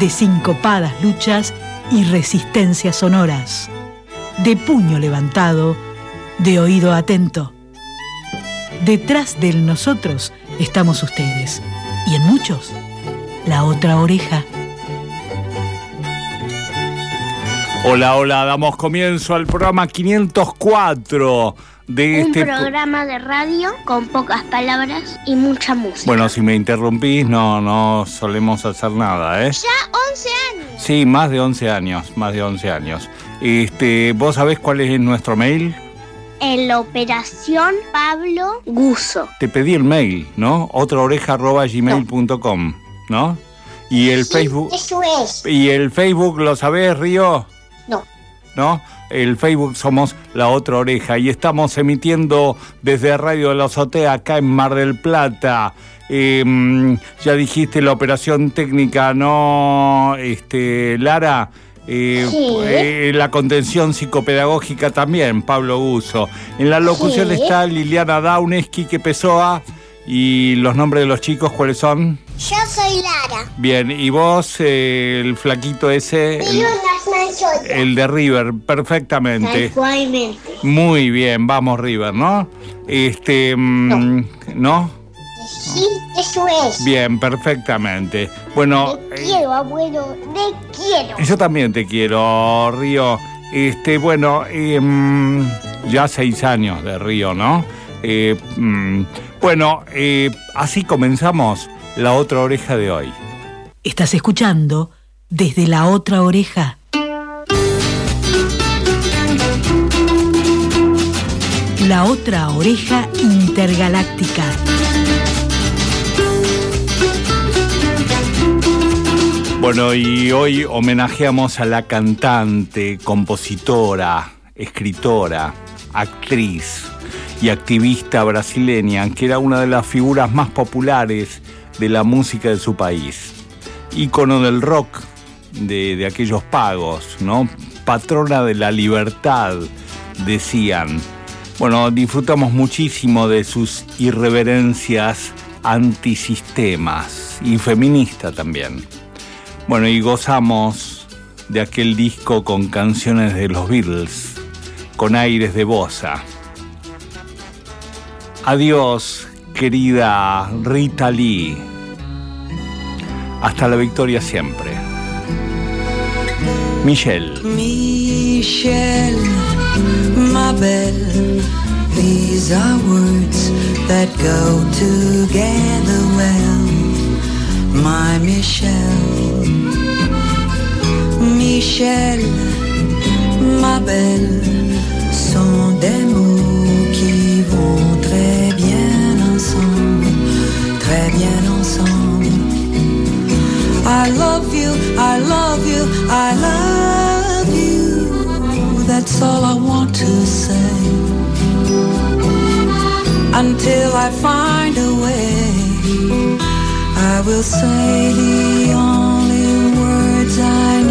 de sincopadas luchas y resistencias sonoras, de puño levantado, de oído atento. Detrás del nosotros estamos ustedes y en muchos, la otra oreja. Hola, hola, damos comienzo al programa 504 de Un este... programa de radio con pocas palabras y mucha música. Bueno, si me interrumpís, no, no solemos hacer nada, ¿eh? Ya 11 años. Sí, más de 11 años, más de 11 años. Este, ¿Vos sabés cuál es nuestro mail? En la operación Pablo Guso. Te pedí el mail, ¿no? otraoreja.gmail.com, ¿no? Y el Facebook... Eso es. ¿Y el Facebook lo sabés, Río? No. El Facebook somos La Otra Oreja y estamos emitiendo desde Radio de la Azotea acá en Mar del Plata. Eh, mm, ya dijiste la operación técnica, ¿no, este, Lara? Eh, Sí. eh, la contención psicopedagógica también, Pablo Uso. En la locución Sí. está Liliana Daunes, Quique Pessoa. ¿Y los nombres de los chicos cuáles son? Yo soy Lara. Bien, y vos, eh, el flaquito ese, el-. El de River, perfectamente. Muy bien, vamos River, ¿no? Este, mm, ¿no? Sí, eso es. Bien, perfectamente. Bueno, Te quiero, abuelo. Te quiero. yo también te quiero, Río. Este, bueno, eh, mm, ya seis años de Río, ¿no? Eh, mm, bueno, eh, así comenzamos la otra oreja de hoy. Estás escuchando desde la otra oreja. La otra oreja intergaláctica. Bueno, y hoy homenajeamos a la cantante, compositora, escritora, actriz y activista brasileña, que era una de las figuras más populares de la música de su país. Ícono del rock de, de aquellos pagos, ¿no? Patrona de la libertad, decían. Bueno, disfrutamos muchísimo de sus irreverencias antisistemas y feminista también. Bueno, y gozamos de aquel disco con canciones de los Beatles, con aires de bossa. Adiós, querida Rita Lee. Hasta la victoria siempre. Michelle. Michelle, ma belle, these are words that go together well. My Michelle, Michelle, ma belle, sont des mots qui vont très bien ensemble, très bien ensemble. I love you, I love you, I love you. That's all I want to say. Until I find a way, I will say the only words I know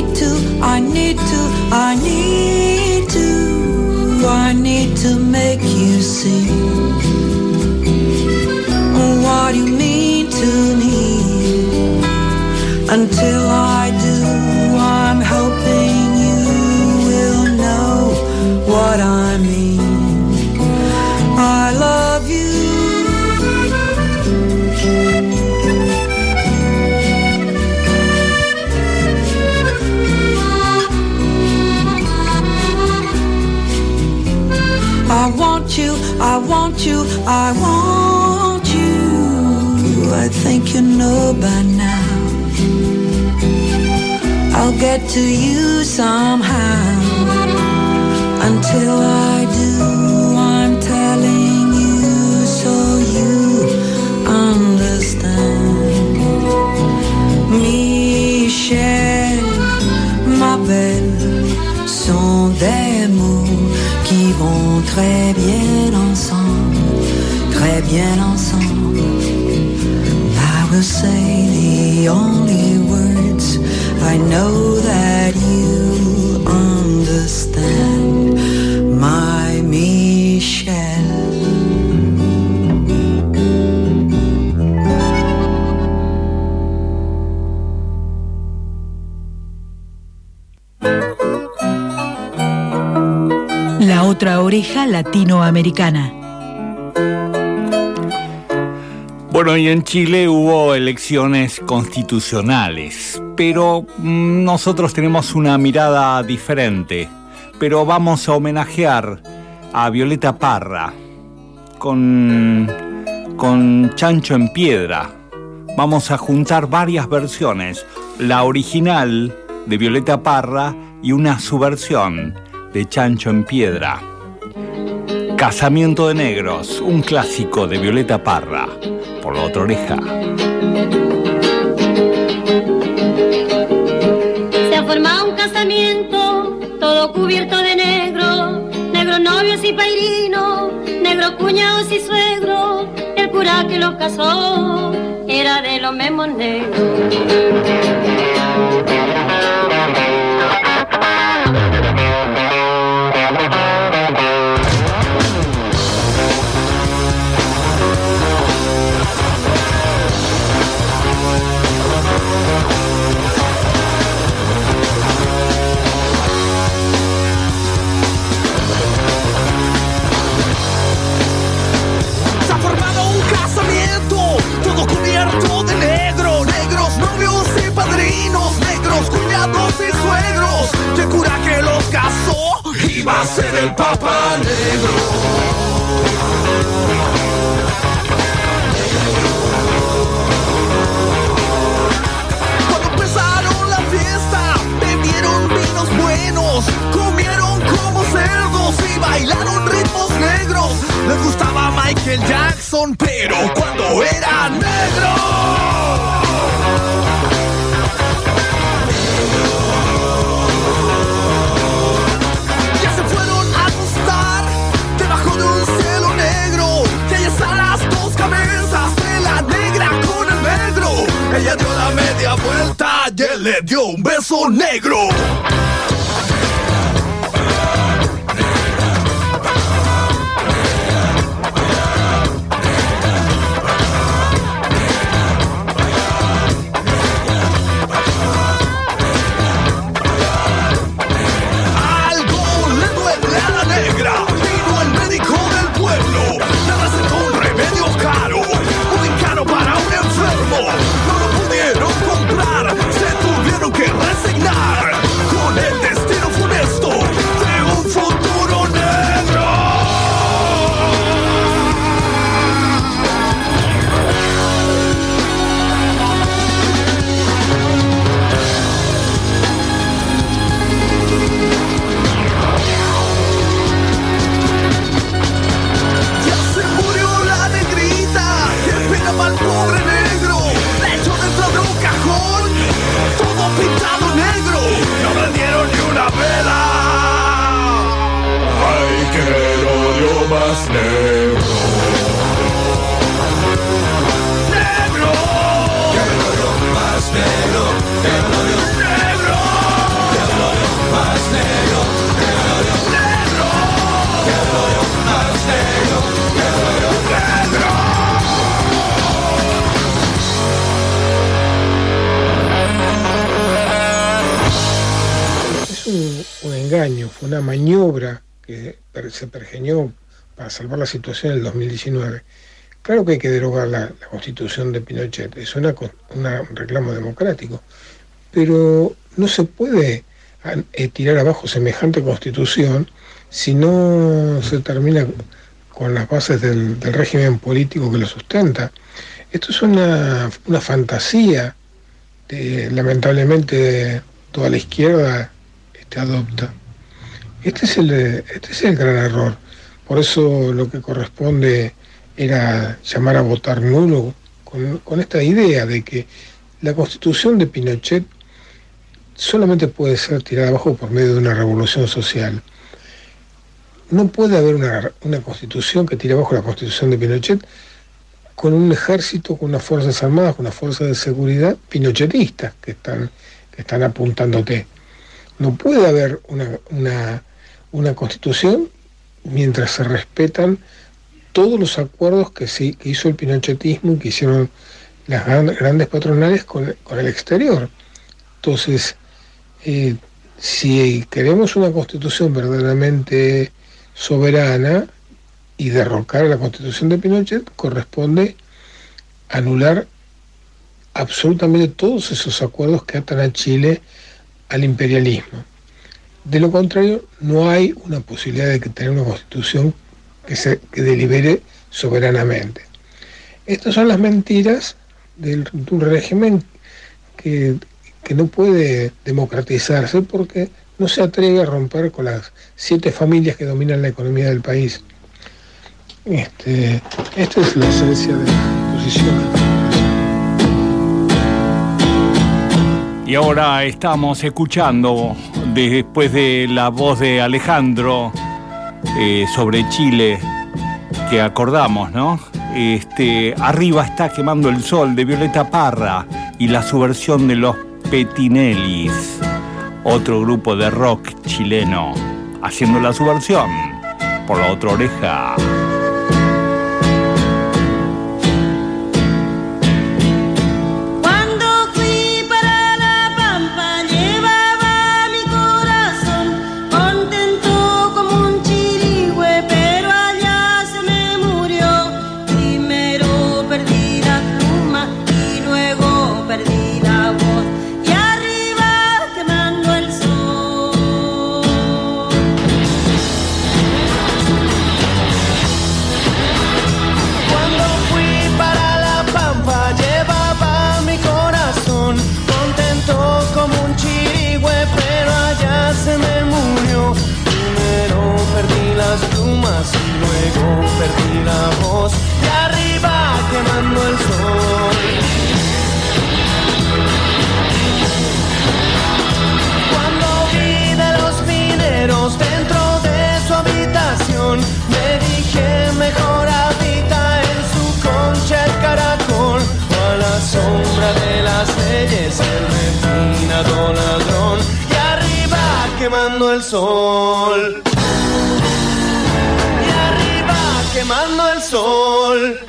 need to, I need to, I need to, I need to make you see you, I want you, I think you know by now. I'll get to you somehow. Until I latinoamericana. Bueno, y en Chile hubo elecciones constitucionales, pero mm, nosotros tenemos una mirada diferente. Pero vamos a homenajear a Violeta Parra con, con Chancho en Piedra. Vamos a juntar varias versiones, la original de Violeta Parra y una subversión de Chancho en Piedra. Casamiento de Negros, un clásico de Violeta Parra, por la otra oreja. Se ha formado un casamiento, todo cubierto de negro, negros novios y pairinos, negros cuñados y suegros. El cura que los casó era de los mismos negros. Una maniobra que se pergeñó para salvar la situación en el 2019. Claro que hay que derogar la, constitución de Pinochet, es una, un reclamo democrático, pero no se puede ah, eh, tirar abajo semejante constitución si no se termina con las bases del, régimen político que lo sustenta. Esto es una, una fantasía de, lamentablemente toda la izquierda este, adopta. Este es, el, este es el gran error. Por eso lo que corresponde era llamar a votar nulo con, esta idea de que la constitución de Pinochet solamente puede ser tirada abajo por medio de una revolución social. No puede haber una, una constitución que tire abajo la constitución de Pinochet con un ejército, con unas fuerzas armadas, con unas fuerzas de seguridad pinochetistas que están, que están apuntándote. No puede haber una, una, una constitución mientras se respetan todos los acuerdos que, sí, que hizo el pinochetismo y que hicieron las grandes patronales con, con el exterior. Entonces, eh, si queremos una constitución verdaderamente soberana y derrocar la constitución de Pinochet, corresponde anular absolutamente todos esos acuerdos que atan a Chile al imperialismo. De lo contrario, no hay una posibilidad de tener una constitución que se que delibere soberanamente. Estas son las mentiras de un régimen que, que no puede democratizarse porque no se atreve a romper con las siete familias que dominan la economía del país. Este, esta es la esencia de la posición. Y ahora estamos escuchando, después de la voz de Alejandro eh, sobre Chile, que acordamos, ¿no? Este, arriba está quemando el sol de Violeta Parra y la subversión de los Petinellis, otro grupo de rock chileno, haciendo la subversión por la otra oreja. quemando el sol. Y arriba quemando el sol.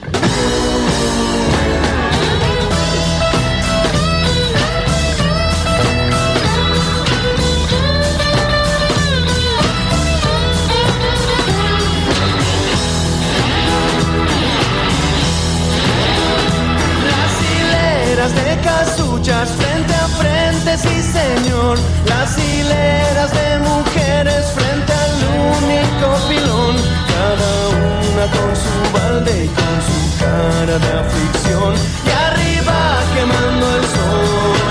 Las hileras de casuchas frente a frente sí señor, las hileras de mujeres frente al único pilón, cada una con su balde y con su cara de aflicción, y arriba quemando el sol.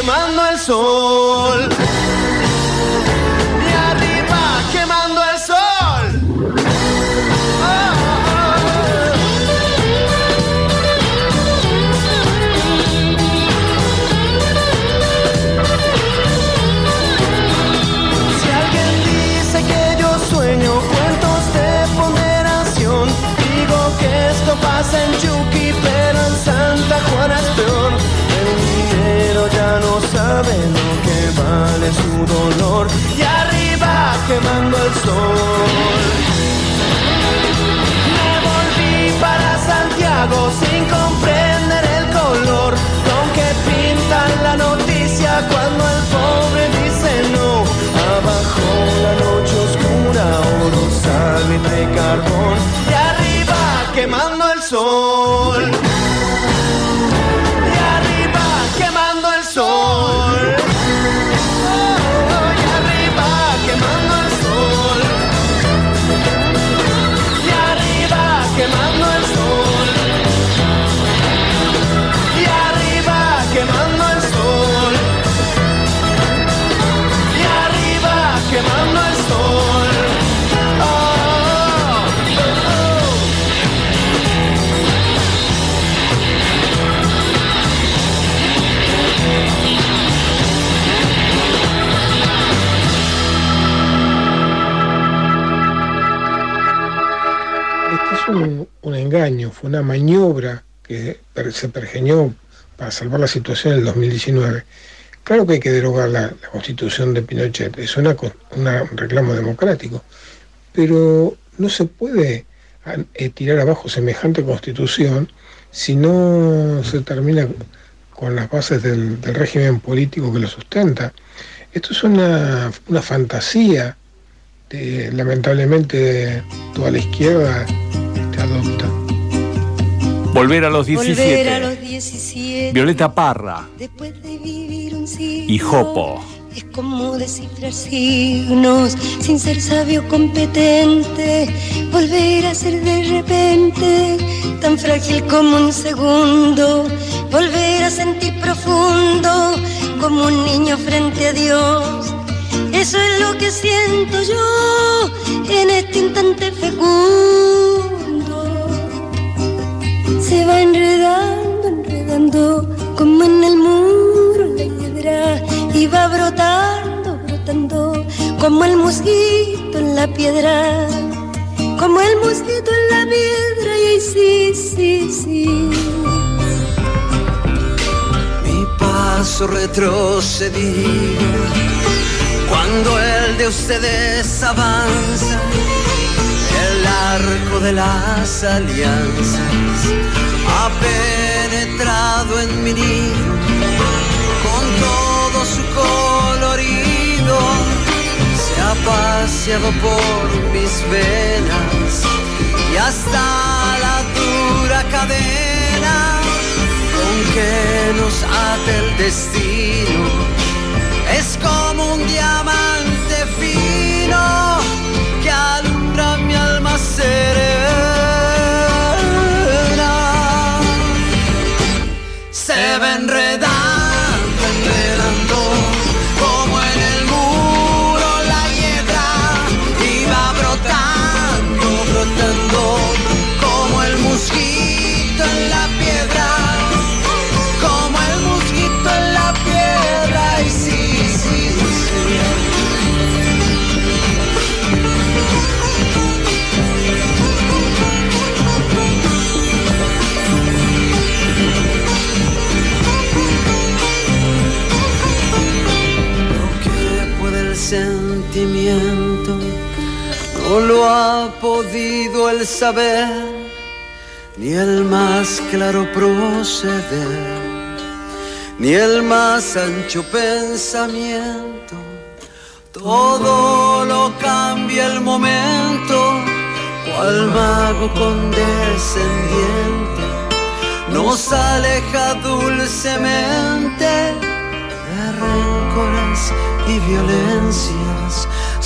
quemando el sol. De arriba quemando el sol. Si alguien dice que yo sueño cuentos de ponderación, digo que esto pasa en sabe lo que vale su dolor y arriba quemando el sol. Me volví para Santiago sin comprender el color con que pintan la noticia cuando el pobre dice no. Abajo la noche oscura, oro, sal de carbón. Fue una maniobra que se pergeñó para salvar la situación en el 2019. Claro que hay que derogar la, constitución de Pinochet, es una, un reclamo democrático, pero no se puede eh, tirar abajo semejante constitución si no se termina con las bases del, régimen político que lo sustenta. Esto es una, fantasía que lamentablemente toda la izquierda te adopta. Volver a los 17. Violeta Parra. y Jopo. Es como descifrar signos sin ser sabio competente, volver a ser de repente tan frágil como un segundo, volver a sentir profundo como un niño frente a Dios. Eso es lo que siento yo en este instante fecundo. Se va enredando, enredando como en el muro la hiedra y va brotando, brotando como el mosquito en la piedra, como el mosquito en la piedra y sí, sí, sí. Mi paso retrocedía cuando el de ustedes avanza, arco de las alianzas. Ha penetrado en mi nido con todo su colorido, se ha paseado por mis venas y hasta la dura cadena con que nos ata el destino. Es como un diamante alma no lo ha podido el saber ni el más claro proceder ni el más ancho pensamiento. Todo lo cambia el momento, cual mago condescendiente nos aleja dulcemente de rencores y violencias.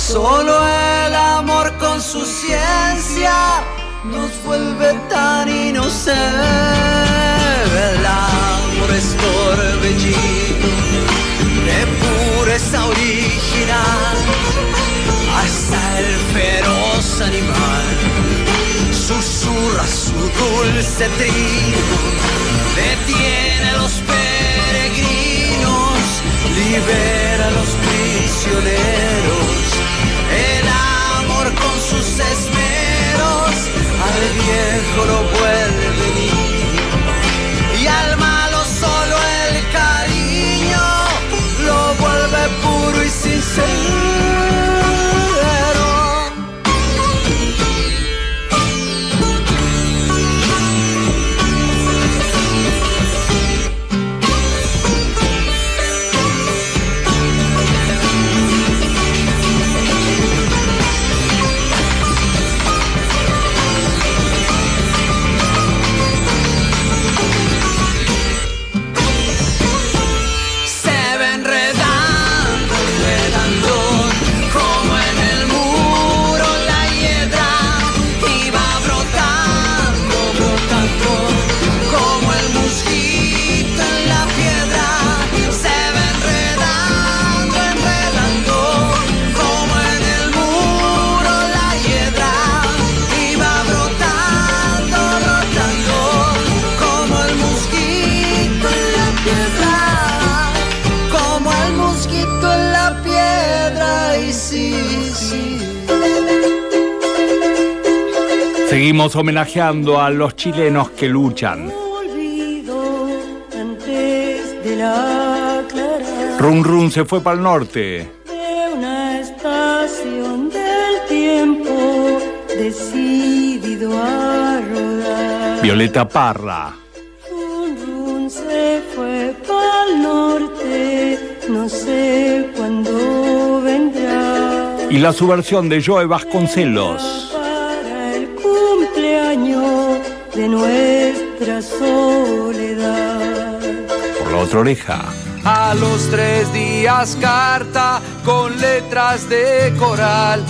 Solo el amor con su ciencia nos vuelve tan inocentes. El amor es torbellino de pureza original hasta el feroz animal susurra su dulce trino detiene a los peregrinos libera a los prisioneros el amor con sus esmeros al viejo lo vuelve homenajeando a los chilenos que luchan. Run Run se fue para el norte. de una estación del tiempo decidido a rodar. Violeta Parra. Run, run, se fue pa'l norte, no sé cuándo vendrá. Y la subversión de Joe Vasconcelos. Soledad. Por la otra oreja. A los tres días carta con letras de coral.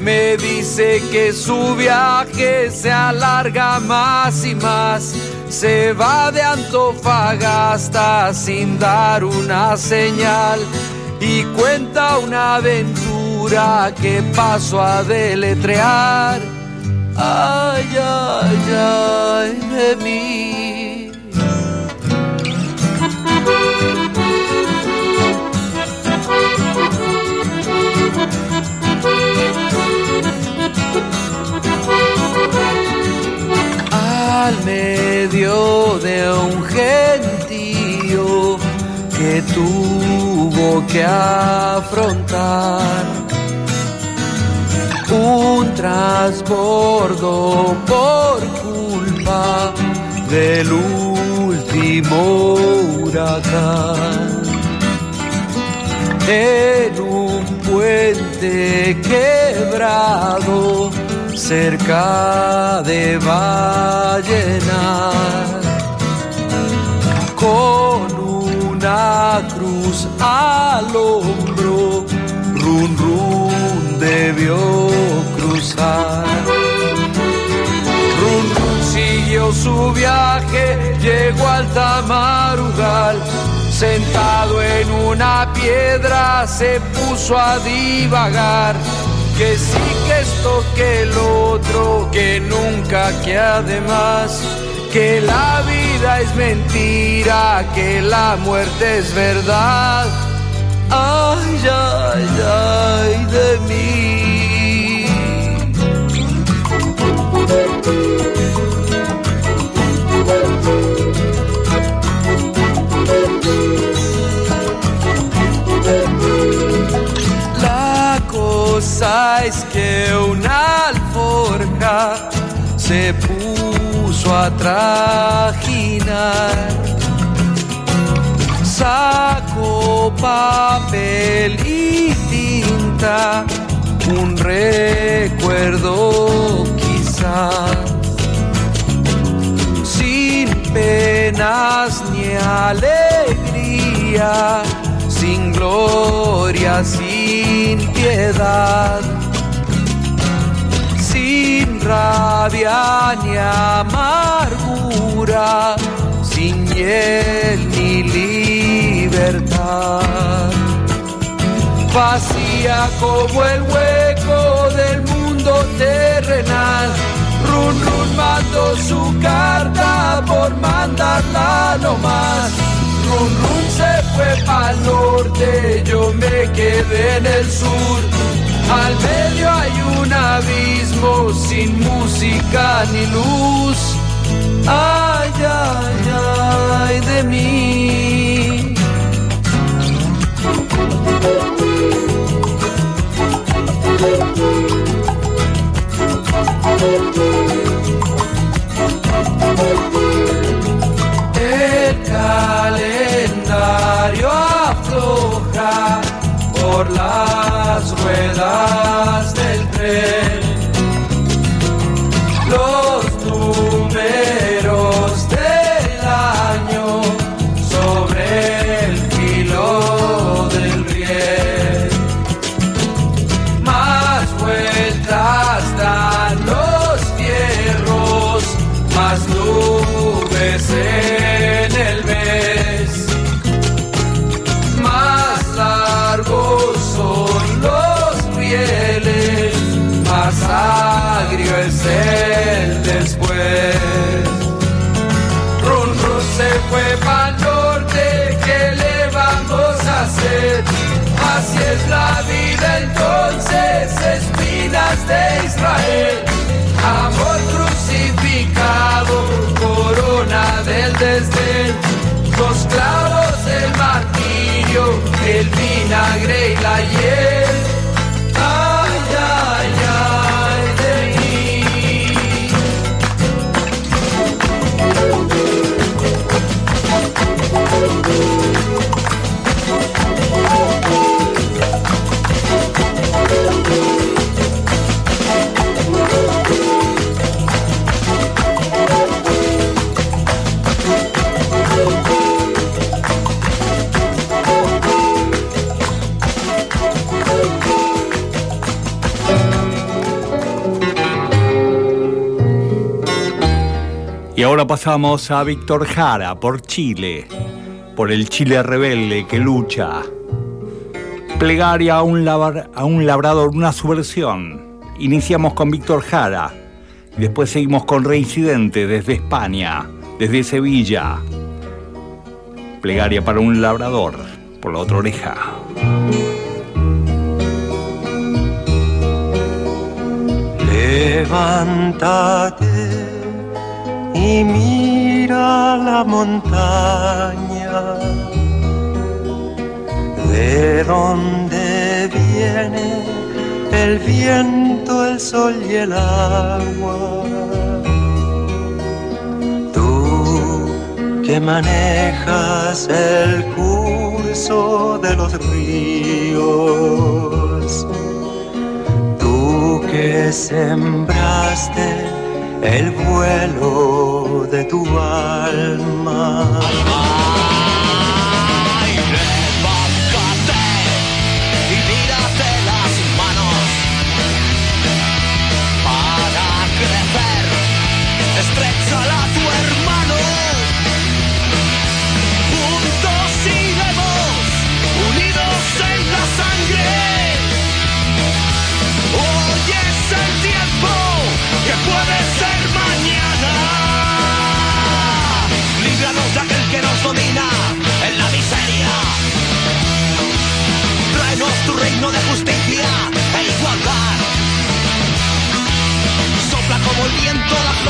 Me dice que su viaje se alarga más y más. Se va de Antofagasta sin dar una señal. Y cuenta una aventura que paso a deletrear. Ay, ay, de mí. al medio de un gentío que tuvo que afrontar un transbordo por culpa del último huracán. En un puente quebrado cerca de Vallenar con una cruz al hombro run run debió cruzar Run Run siguió su viaje, llegó al Tamarugal. Sentado en una piedra se puso a divagar. Que sí, que esto, que el otro, que nunca, que además, que la vida es mentira, que la muerte es verdad. Ay, ay, ay de mí. La cosa es que una alforja se puso a trajinar. Papel y tinta, un recuerdo quizás. Sin penas ni alegría, sin gloria, sin piedad, sin rabia ni amargura, sin miel ni Vacía como el hueco del mundo terrenal. Run Run mandó su carta por mandarla nomás. Run Run se fue pa'l norte, yo me quedé en el sur. Al medio hay un abismo sin música ni luz. Ay, ay, ay de mí. El calendario afloja por las ruedas del tren. de Israel, amor crucificado, corona del desdén, los clavos del martirio, el vinagre y la hiel. Ahora pasamos a Víctor Jara por Chile, por el Chile rebelde que lucha. Plegaria a un, a un labrador, una subversión. Iniciamos con Víctor Jara, y después seguimos con Reincidente desde España, desde Sevilla. Plegaria para un labrador, por la otra oreja. Levántate y mira la montaña, de donde viene el viento, el sol y el agua. Tú que manejas el curso de los ríos Tú que sembraste el vuelo de tu alma.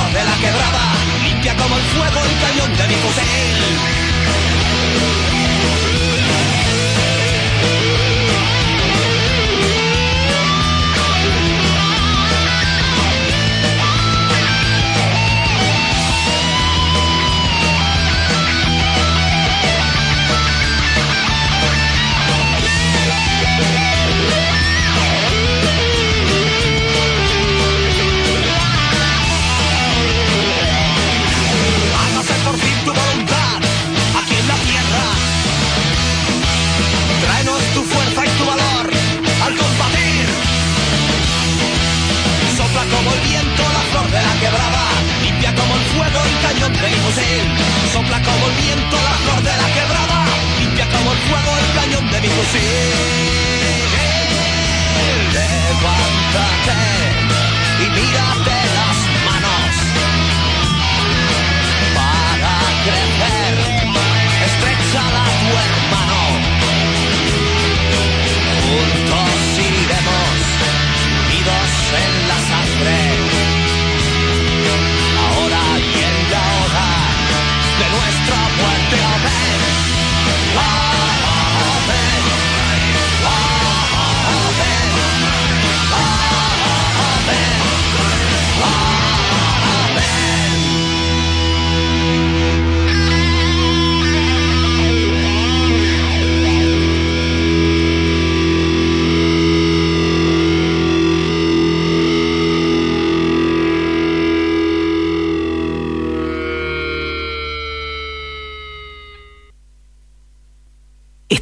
De la quebrada. Limpia como el fuego el cañón de mi fusil.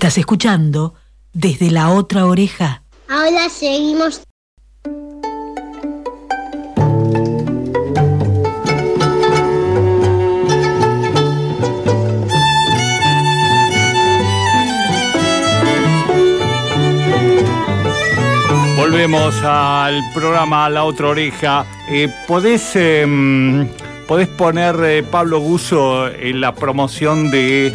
Estás escuchando desde la otra oreja. Ahora seguimos. Volvemos al programa La Otra Oreja. Eh, ¿podés, em, podés poner, eh, Pablo Guso, en la promoción de,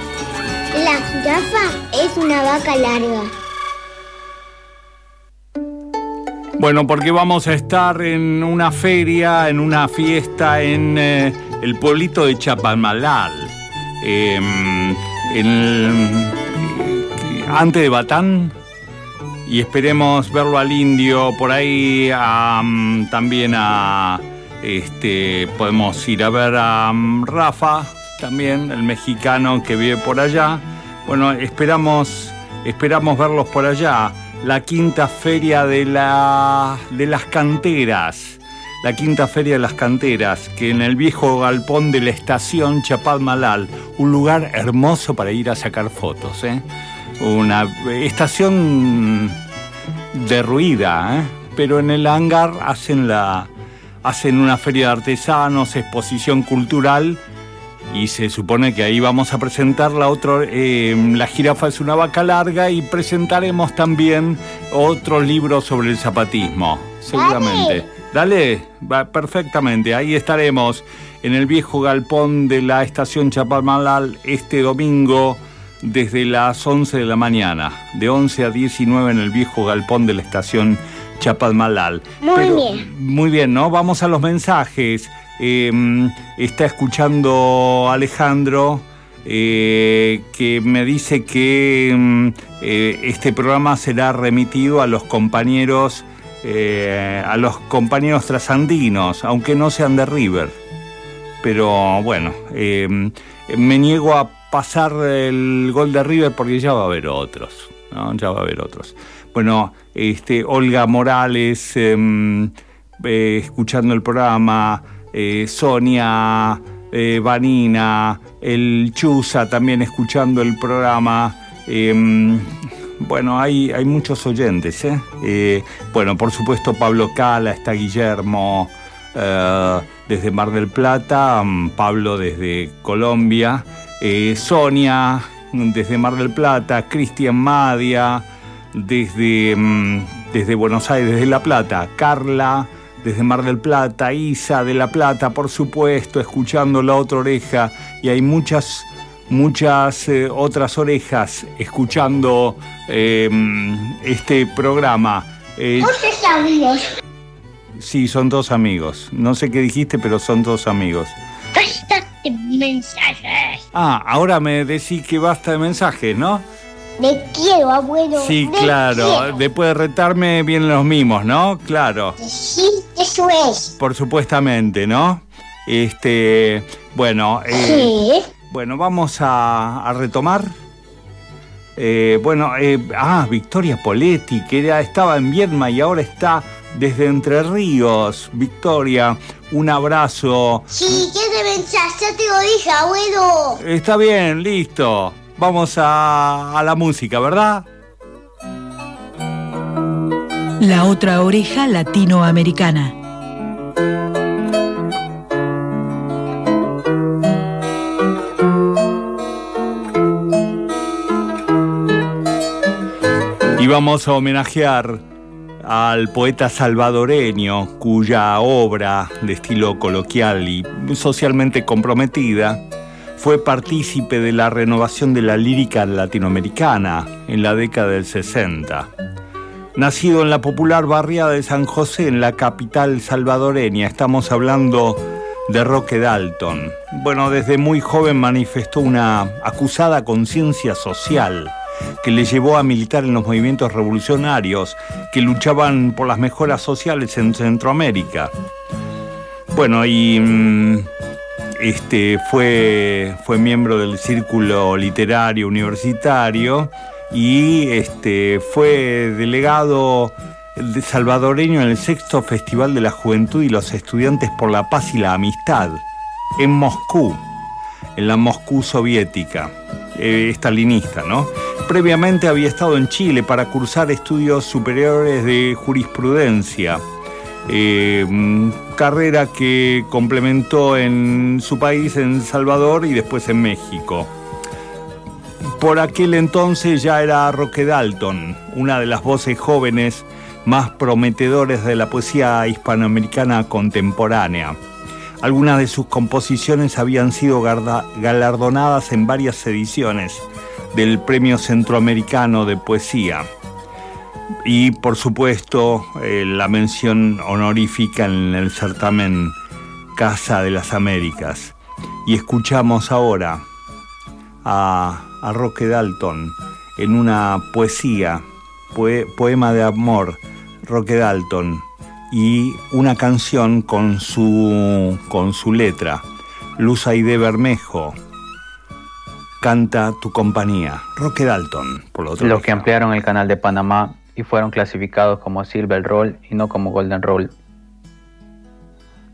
La jirafa es una vaca larga. Bueno, porque vamos a estar en una feria, en una fiesta en eh, el pueblito de Chapamalal. em, en antes de Batán. Y esperemos verlo al indio por ahí. am, también a. Este, podemos ir a ver a mm, Rafa, también, el mexicano que vive por allá. Bueno, esperamos, esperamos verlos por allá. La quinta feria de, la, de las canteras. La quinta feria de las canteras, que en el viejo galpón de la estación Chapadmalal, un lugar hermoso para ir a sacar fotos. ¿eh? Una estación derruida, ¿eh? pero en el hangar hacen, la, hacen una feria de artesanos, exposición cultural y se supone que ahí vamos a presentar la otro, eh, La jirafa es una vaca larga y presentaremos también otros libros sobre el zapatismo, seguramente. Dale, va perfectamente, ahí estaremos en el viejo galpón de la estación Chapadmalal este domingo desde las 11 de la mañana, de 11 a 19 en el viejo galpón de la estación Chapadmalal. Muy bien. Muy bien, ¿no? Vamos a los mensajes. Eh, está escuchando Alejandro eh, que me dice que mm, eh, este programa será remitido a los compañeros eh, a los compañeros trasandinos, aunque no sean de River. Pero bueno, eh, me niego a pasar el gol de River porque ya va a haber otros. Ya va a haber otros. Bueno, este, Olga Morales, em, escuchando el programa, eh, Sonia, eh, Vanina, el Chusa también escuchando el programa. em, bueno, hay, hay muchos oyentes. ¿eh? Bueno, por supuesto Pablo Cala, está Guillermo desde Mar del Plata, mm, Pablo desde Colombia, Sonia desde Mar del Plata, Cristian Madia desde, mm, desde Buenos Aires, desde La Plata, Carla desde Mar del Plata, Isa de La Plata, por supuesto, escuchando la otra oreja, y hay muchas, muchas eh, otras orejas escuchando eh, este programa. Eh, amigos. sí, son dos amigos. No sé qué dijiste, pero son dos amigos. Basta de mensajes. Ah, ahora me decís que basta de mensajes, ¿no? Me quiero, abuelo. Sí, me claro. quiero. Después de retarme vienen los mimos, ¿no? Claro. Sí, eso es. Por supuestamente, ¿no? Este, bueno, eh, Sí. bueno, vamos a, a retomar. Eh, bueno, eh, ah, Victoria Poletti, que era- estaba en Viedma y ahora está desde Entre Ríos. Victoria, un abrazo. Sí, ¿qué de mensaje? Ya te lo dije, abuelo. Está bien, listo. Vamos a, a la música, ¿verdad? La otra oreja latinoamericana. Y vamos a homenajear al poeta salvadoreño cuya obra de estilo coloquial y socialmente comprometida fue partícipe de la renovación de la lírica latinoamericana en la década del 60. Nacido en la popular barriada de San José, en la capital salvadoreña, estamos hablando de Roque Dalton. Bueno, desde muy joven manifestó una acusada conciencia social que le llevó a militar en los movimientos revolucionarios que luchaban por las mejoras sociales en Centroamérica. Bueno, y mm, este, fue, fue miembro del Círculo Literario Universitario y este, fue delegado de salvadoreño en el sexto Festival de la Juventud y los Estudiantes por la Paz y la Amistad en Moscú, en la Moscú soviética, eh, estalinista, ¿no? Previamente había estado en Chile para cursar estudios superiores de jurisprudencia, eh, mm, carrera que complementó en su país, en Salvador y después en México. Por aquel entonces ya era Roque Dalton, una de las voces jóvenes más prometedores de la poesía hispanoamericana contemporánea. Algunas de sus composiciones habían sido galardonadas en varias ediciones del Premio Centroamericano de Poesía. Y por supuesto eh, la mención honorífica en el certamen Casa de las Américas. Y escuchamos ahora a, Roque Dalton en una poesía, poema de amor, Roque Dalton, y una canción con su, con su letra. Luz Aide Bermejo canta Tu compañía. Roque Dalton, por lo otro Los que ampliaron el canal de Panamá y fueron clasificados como Silver Roll y no como Golden Roll.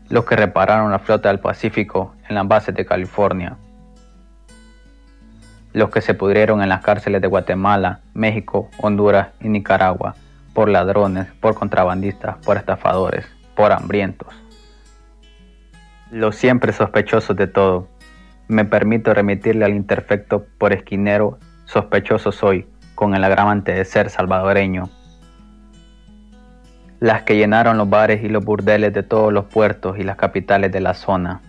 Los que repararon la flota del Pacífico en las bases de California. Los que se pudrieron en las cárceles de Guatemala, México, Honduras y Nicaragua por ladrones, por contrabandistas, por estafadores, por hambrientos. Los siempre sospechosos de todo. Me permito remitirle al interfecto por esquinero, sospechoso soy, con el agravante de ser salvadoreño. Las que llenaron los bares y los burdeles de todos los puertos y las capitales de la zona.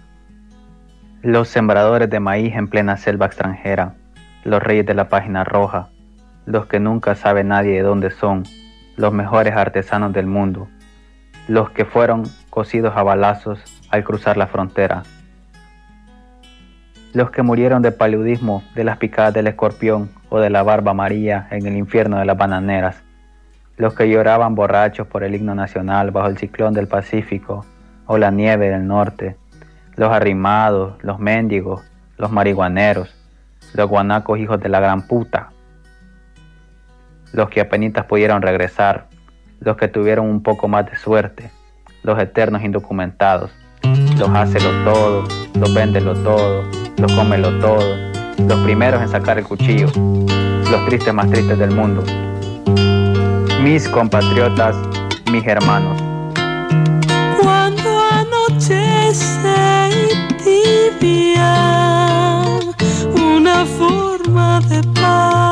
Los sembradores de maíz en plena selva extranjera, los reyes de la página roja, los que nunca sabe nadie de dónde son, los mejores artesanos del mundo, los que fueron cosidos a balazos al cruzar la frontera, los que murieron de paludismo, de las picadas del escorpión o de la barba amarilla en el infierno de las bananeras, los que lloraban borrachos por el himno nacional bajo el ciclón del Pacífico o la nieve del norte, los arrimados, los mendigos, los marihuaneros, los guanacos hijos de la gran puta, los que apenas pudieron regresar, los que tuvieron un poco más de suerte, los eternos indocumentados, los hácelo todo, los véndelo todo, los cómelo todo, los primeros en sacar el cuchillo, los tristes más tristes del mundo, mis compatriotas, mis hermanos. Cuando anochece y tibia forma de paz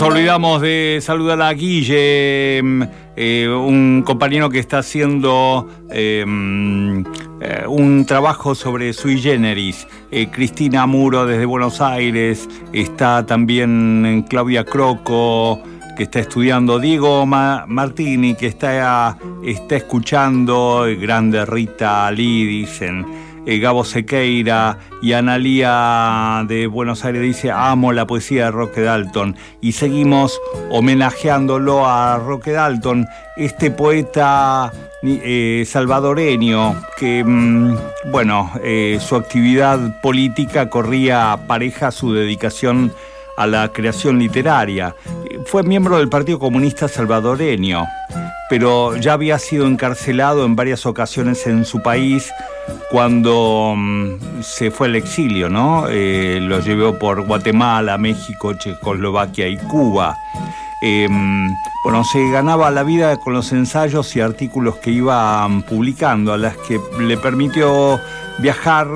Nos olvidamos de saludar a Guille, eh, un compañero que está haciendo eh, mm, eh, un trabajo sobre sui generis. Cristina Muro desde Buenos Aires, está también Claudia Croco, que está estudiando, Diego Martini, que está está escuchando, eh, grande Rita Lee, dicen, eh, Gabo Sequeira y Analía de Buenos Aires dice, amo la poesía de Roque Dalton. Y seguimos homenajeándolo a Roque Dalton, este poeta eh, salvadoreño que, mm, bueno, eh, su actividad política corría pareja a su dedicación a la creación literaria. Fue miembro del Partido Comunista Salvadoreño, pero ya había sido encarcelado en varias ocasiones en su país cuando mm, se fue al exilio, ¿no? Eh, lo llevó por Guatemala, México, Checoslovaquia y Cuba. Em, bueno, se ganaba la vida con los ensayos y artículos que iban publicando, a las que le permitió viajar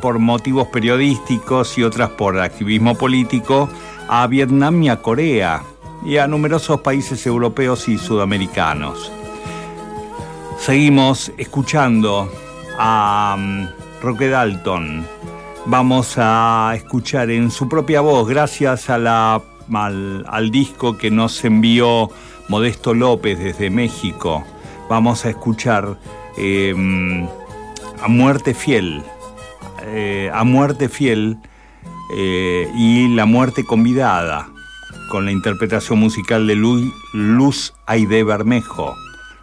por motivos periodísticos y otras por activismo político a Vietnam y a Corea y a numerosos países europeos y sudamericanos. Seguimos escuchando a um, Roque Dalton. Vamos a escuchar en su propia voz, gracias al, disco que nos envió Modesto López desde México. Vamos a escuchar eh, A Muerte Fiel. Eh, a Muerte Fiel eh, y La Muerte Convidada, con la interpretación musical de Luz Aide Bermejo.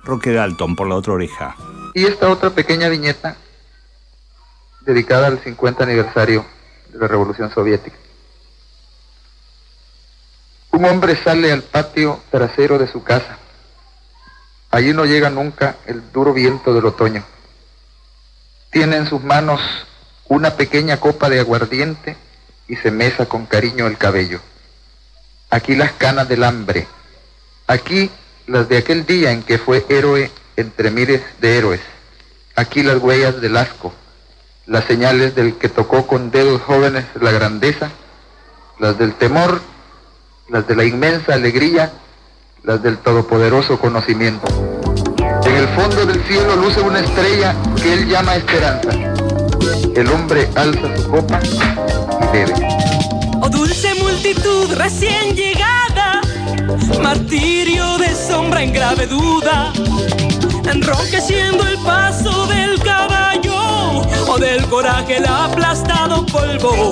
Roque Dalton por la otra oreja. Y esta otra pequeña viñeta dedicada al 50 aniversario de la Revolución Soviética. Un hombre sale al patio trasero de su casa. Allí no llega nunca el duro viento del otoño. Tiene en sus manos una pequeña copa de aguardiente y se mesa con cariño el cabello. Aquí las canas del hambre. Aquí las de aquel día en que fue héroe entre miles de héroes. Aquí las huellas del asco, las señales del que tocó con dedos jóvenes la grandeza, las del temor, las de la inmensa alegría, las del todopoderoso conocimiento. En el fondo del cielo luce una estrella que él llama esperanza. El hombre alza su copa y bebe. Oh dulce multitud recién llegada, martirio de sombra en grave duda, enronqueciendo el paso del caballo o del coraje el aplastado polvo.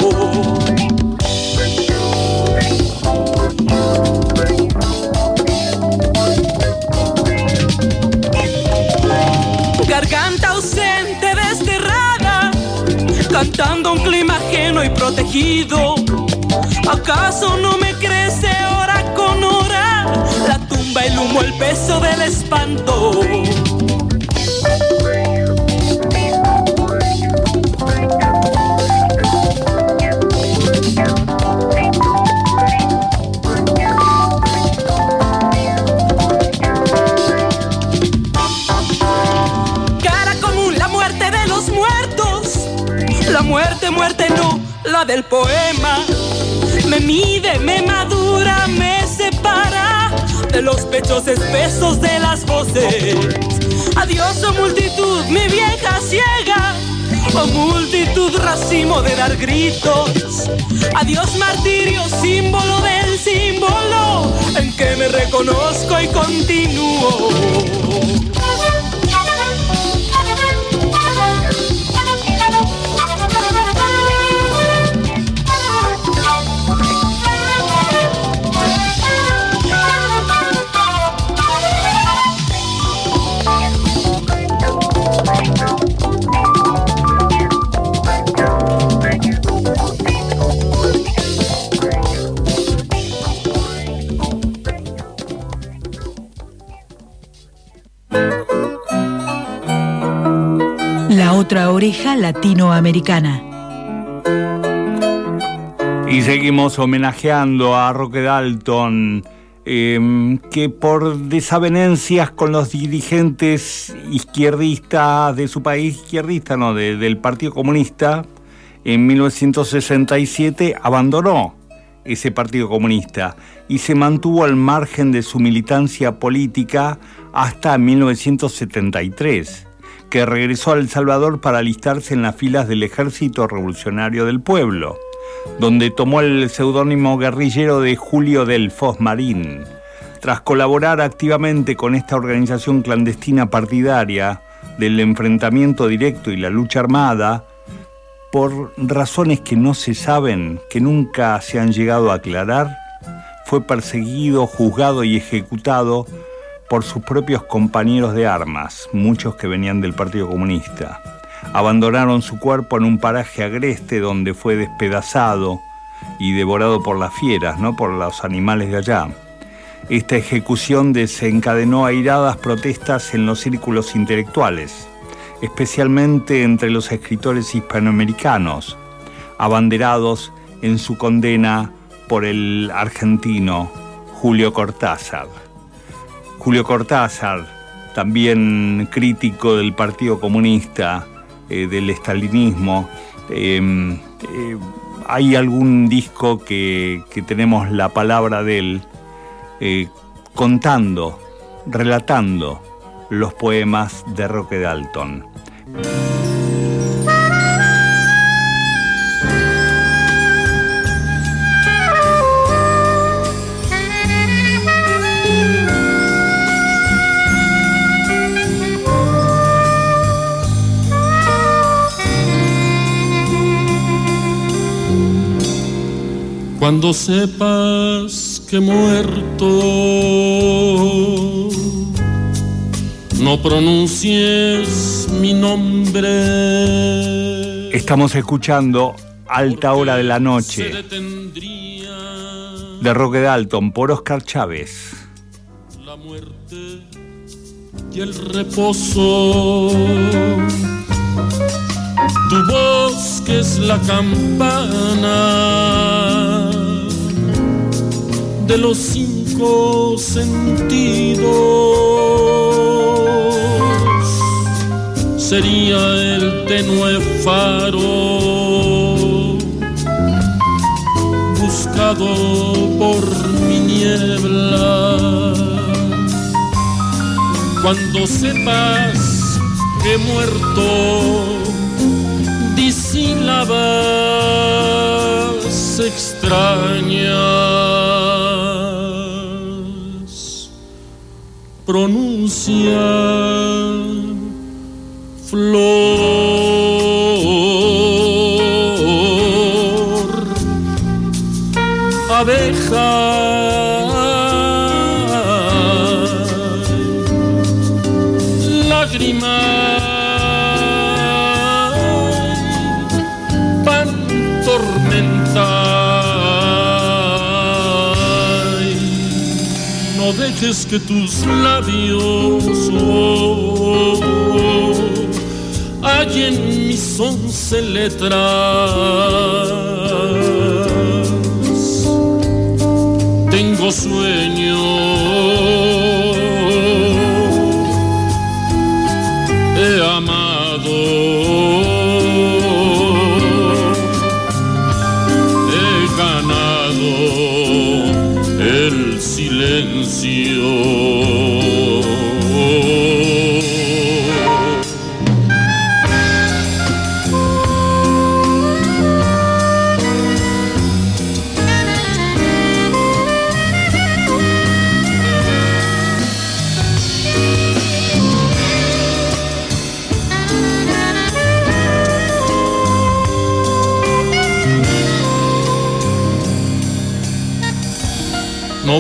Garganta ausente desterrada, cantando un clima ajeno y protegido. ¿Acaso no me crece hora con hora la tumba, el humo, el peso del espanto? Muerte, muerte no, la del poema. Me mide, me madura, me separa de los pechos espesos de las voces. Adiós, oh multitud, mi vieja ciega. Oh multitud, racimo de dar gritos. Adiós, martirio, símbolo del símbolo en que me reconozco y continúo. La otra oreja latinoamericana. Y seguimos homenajeando a Roque Dalton, eh, que por desavenencias con los dirigentes izquierdistas de su país, izquierdista, no, de- del Partido Comunista, en 1967 abandonó ese Partido Comunista y se mantuvo al margen de su militancia política hasta 1973 que regresó a El Salvador para alistarse en las filas del Ejército Revolucionario del Pueblo, donde tomó el seudónimo guerrillero de Julio del Fosmarín. Tras colaborar activamente con esta organización clandestina partidaria del enfrentamiento directo y la lucha armada, por razones que no se saben, que nunca se han llegado a aclarar, fue perseguido, juzgado y ejecutado por sus propios compañeros de armas, muchos que venían del Partido Comunista. Abandonaron su cuerpo en un paraje agreste donde fue despedazado y devorado por las fieras, ¿no? por los animales de allá. Esta ejecución desencadenó airadas protestas en los círculos intelectuales, especialmente entre los escritores hispanoamericanos, abanderados en su condena por el argentino Julio Cortázar. Julio Cortázar, también crítico del Partido Comunista, eh, del estalinismo, em, eh, hay algún disco que, tenemos la palabra de él eh, contando, relatando los poemas de Roque Dalton. Cuando sepas que muerto, no pronuncies mi nombre. Estamos escuchando Alta Hora de la Noche de Roque Dalton por Oscar Chávez. La muerte y el reposo. Tu voz que es la campana de los cinco sentidos. Sería el tenue faro buscado por mi niebla. Cuando sepas que he muerto disílabas extrañas pronuncia flor abeja no dejes que tus labios oh, hallen mis once letras tengo sueño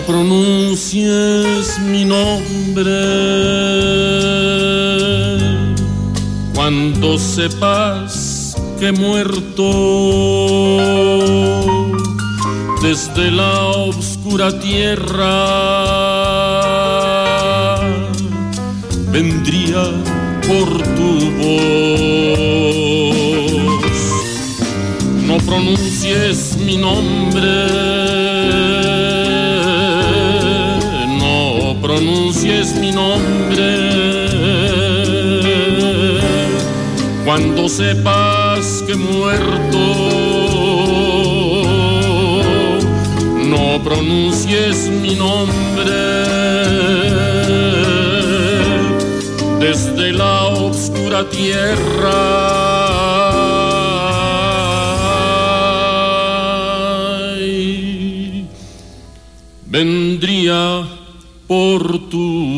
pronuncies mi nombre. Cuando sepas que muerto desde la oscura tierra vendría por tu voz. No pronuncies mi nombre cuando sepas que muerto no pronuncies mi nombre. Desde la oscura tierra vendría por tu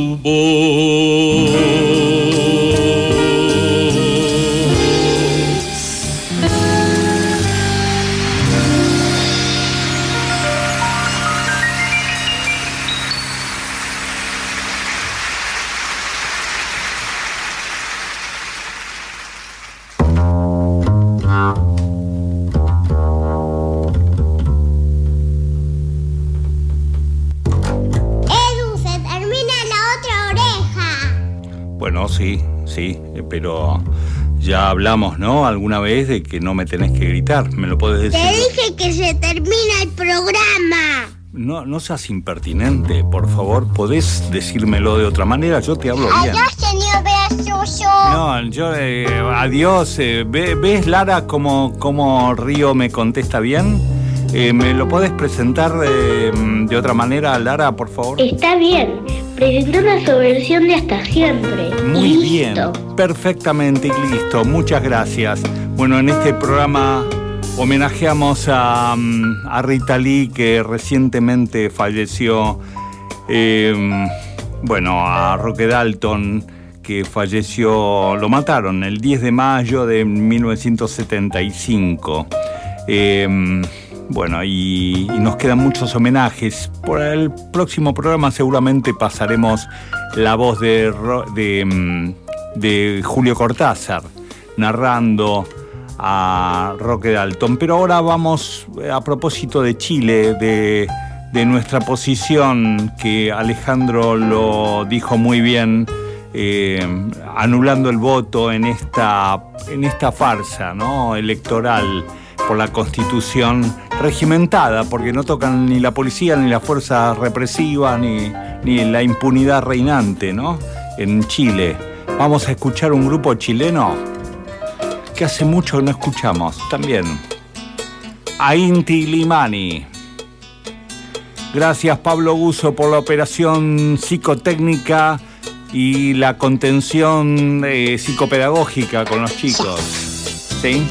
¿no? Alguna vez de que no me tenés que gritar. ¿Me lo podés Te decir? dije que se termina el programa. No, no seas impertinente, por favor. ¿Podés decírmelo de otra manera? Yo te hablo bien. Adiós, señor Beasuso. No, yo, eh, adiós. eh, ve- ¿Ves, Lara, cómo, cómo Río me contesta bien? Eh, ¿Me lo podés presentar de otra manera, Lara, por favor? Está bien. Presentó una subversión de Hasta Siempre. Muy bien, perfectamente y listo. Muchas gracias. Bueno, en este programa homenajeamos a, mm, a Rita Lee, que recientemente falleció. eh, bueno, a Roque Dalton, que falleció, lo mataron el 10 de mayo de 1975. Eh, bueno, y, nos quedan muchos homenajes. Por el próximo programa seguramente pasaremos la voz de, mm, Julio Cortázar narrando a Roque Dalton. Pero ahora vamos eh, a propósito de Chile, de, de nuestra posición, que Alejandro lo dijo muy bien, eh, anulando el voto en esta, en esta farsa ¿no? electoral por la constitución regimentada, porque no tocan ni la policía, ni la fuerza represiva, ni, ni la impunidad reinante ¿no? en Chile. Vamos a escuchar un grupo chileno que hace mucho no escuchamos también. A Inti Limani. Gracias Pablo Guso por la operación psicotécnica y la contención eh, psicopedagógica con los chicos. ¿Sí?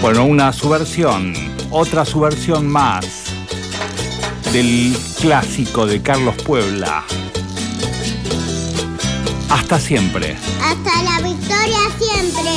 Bueno, una subversión, otra subversión más del clásico de Carlos Puebla. Hasta siempre. Hasta la victoria siempre.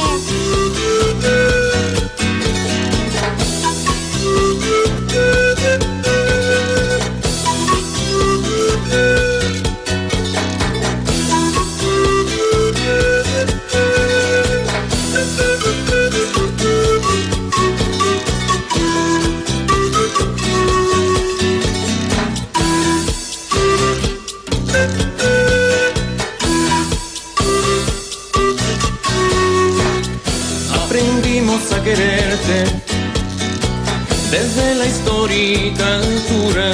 Desde la histórica altura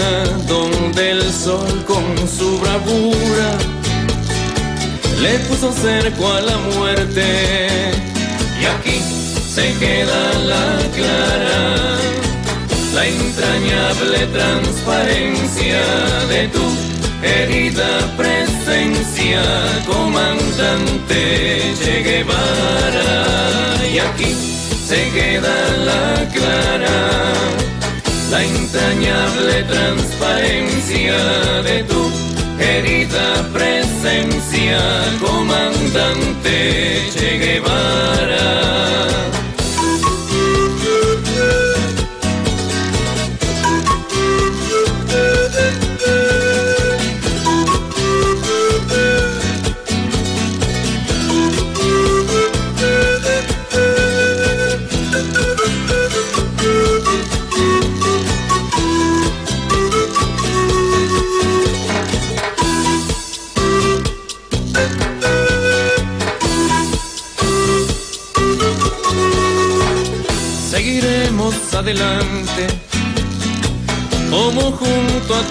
donde el sol con su bravura le puso cerco a la muerte y aquí se queda la clara la entrañable transparencia de tu querida presencia, comandante Che Guevara. Y aquí se queda la clara, la entrañable transparencia de tu querida presencia, comandante Che Guevara.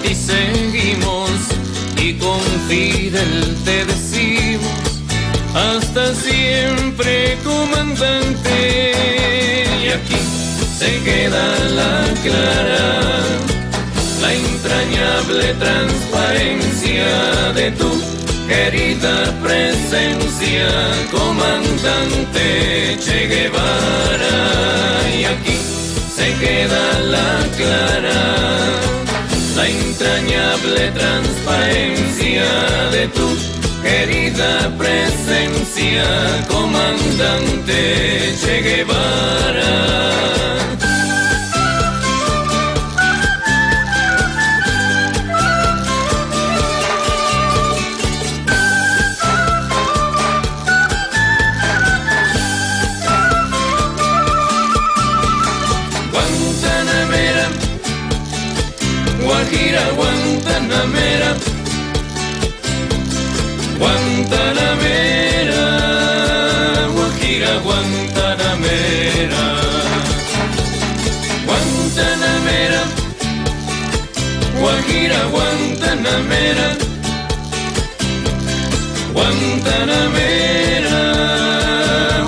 Ti seguimos y con Fidel te decimos, hasta siempre comandante. Y aquí se queda la clara, la entrañable transparencia de tu querida presencia, comandante Che Guevara. Y aquí se queda la clara, la entrañable transparencia de tu querida presencia, comandante Che Guevara.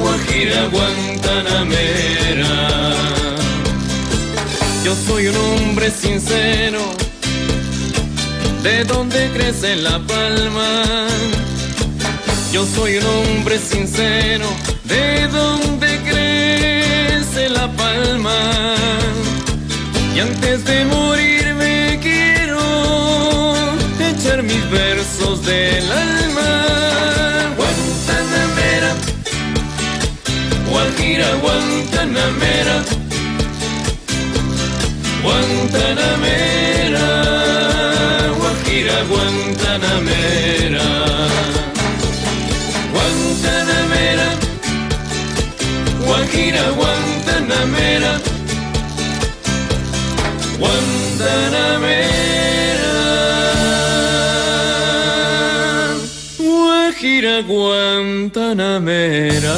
Guajira, Guantanamera. Yo soy un hombre sincero, de donde crece la palma. Yo soy un hombre sincero, de donde crece la palma. Y antes de morirme quiero echar mis versos del alma. Guajira, Guantanamera. Guantanamera, Guajira, Guantanamera. Guantanamera, Guajira, Guantanamera. Guantanamera, Guajira, Guantanamera.